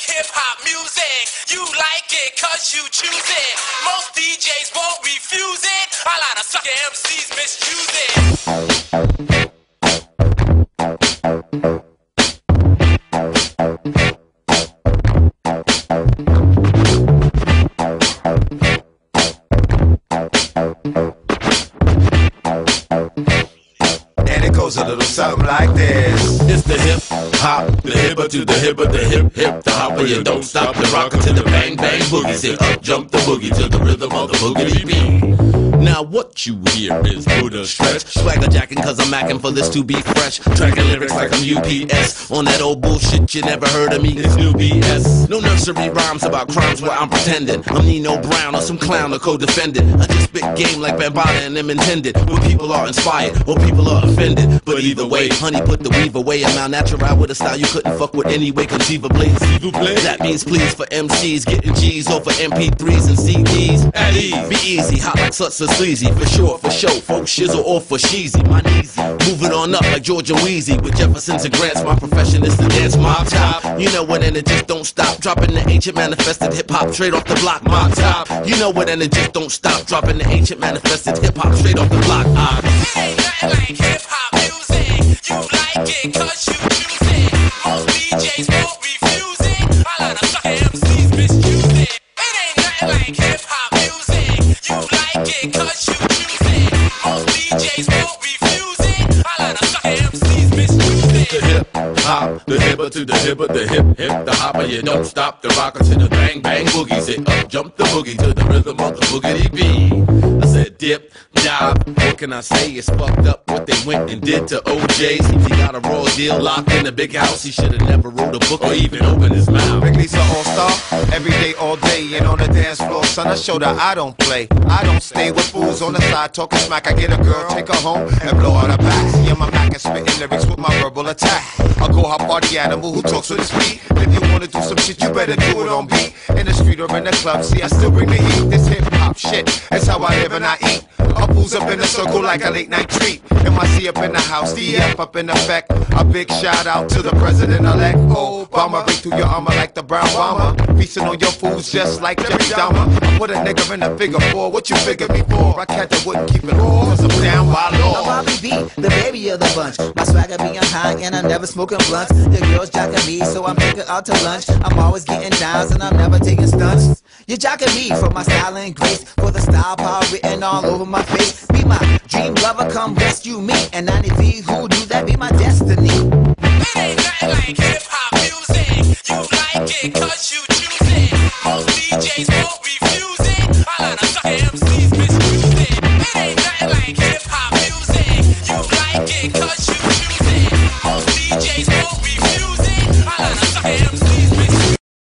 like hip hop music. You like it cause you choose it. Most DJs won't refuse it. A lot of sucker MCs misuse it. And it goes a little something like this. It's the hip hop, the hipper to the hipper, the hip hip, the hopper. You don't stop the rocker to the bang bang boogie. Sit up jump the boogie to the rhythm of the boogity beat. Now what you hear is Buddha stretch, swagger jacking cause I'm macking for this to be fresh. Tracking lyrics like I'm UPS on that old bullshit you never heard of me. It's new BS. No nursery rhymes about crimes where I'm pretending. I'm Nino Brown or some clown or co-defendant. I just spit game like Bambaataa and them intended. When people are inspired or people are offended. But either way, honey put the weave away. I'm malnatural with a style you couldn't fuck with anyway conceivably. That means please for MCs getting G's over MP3s and CDs. At ease. Be easy, hot like such a sleazy. For sure, for show, folks shizzle or for sheezy. My knees moving on up like Georgia Wheezy. With Jefferson's and Grants, my profession is to dance mob top. You know what, and it just don't stop. Dropping the ancient manifested hip hop straight off the block, mob top. You know what, and it just don't stop. Dropping the ancient manifested hip hop straight off the block. Ah. Ain't nothing like hip to the hipper, the hip hip, the hopper. You don't stop the rocker to the bang bang boogie. Say up, jump the boogie to the rhythm of the boogity beat. I said dip, dive. What can I say? It's fucked up what they went and did to OJ. Seems he got a raw deal locked in a big house. He should have never wrote a book or even opened his mouth. Big Lisa All Star, every day, all day, and on the dance floor, son. I show that I don't play. I don't stay with fools on the side talking smack. I get a girl, take her home, and blow out her back. See, I'm Mac and spitting lyrics with my verbal attack. Go hot party animal who talks with his feet. If you wanna do some shit, you better do it on beat. In the street or in the club, see, I still bring the heat. This hip hop shit, that's how I live and I eat. Fools up in a circle like a late night treat. MIC up in the house, DF up in effect. A big shout out to the president elect. Obama, break through your armor like the brown bomber. Feasting on your fools just like Jeffrey Dahmer. I put a nigga in a figure four. What you figure me for? I catch that wouldn't keep it raw. Cause I'm down by law. Baby of the bunch. My swagger being high and I'm never smoking blunts. The girls jocking me, so I'm taking out to lunch. I'm always getting downs and I'm never taking stunts. You're jocking me for my style and grace, for the style power written all over my face. Be my dream lover, come rescue me. And 93 who do that be my destiny. It cause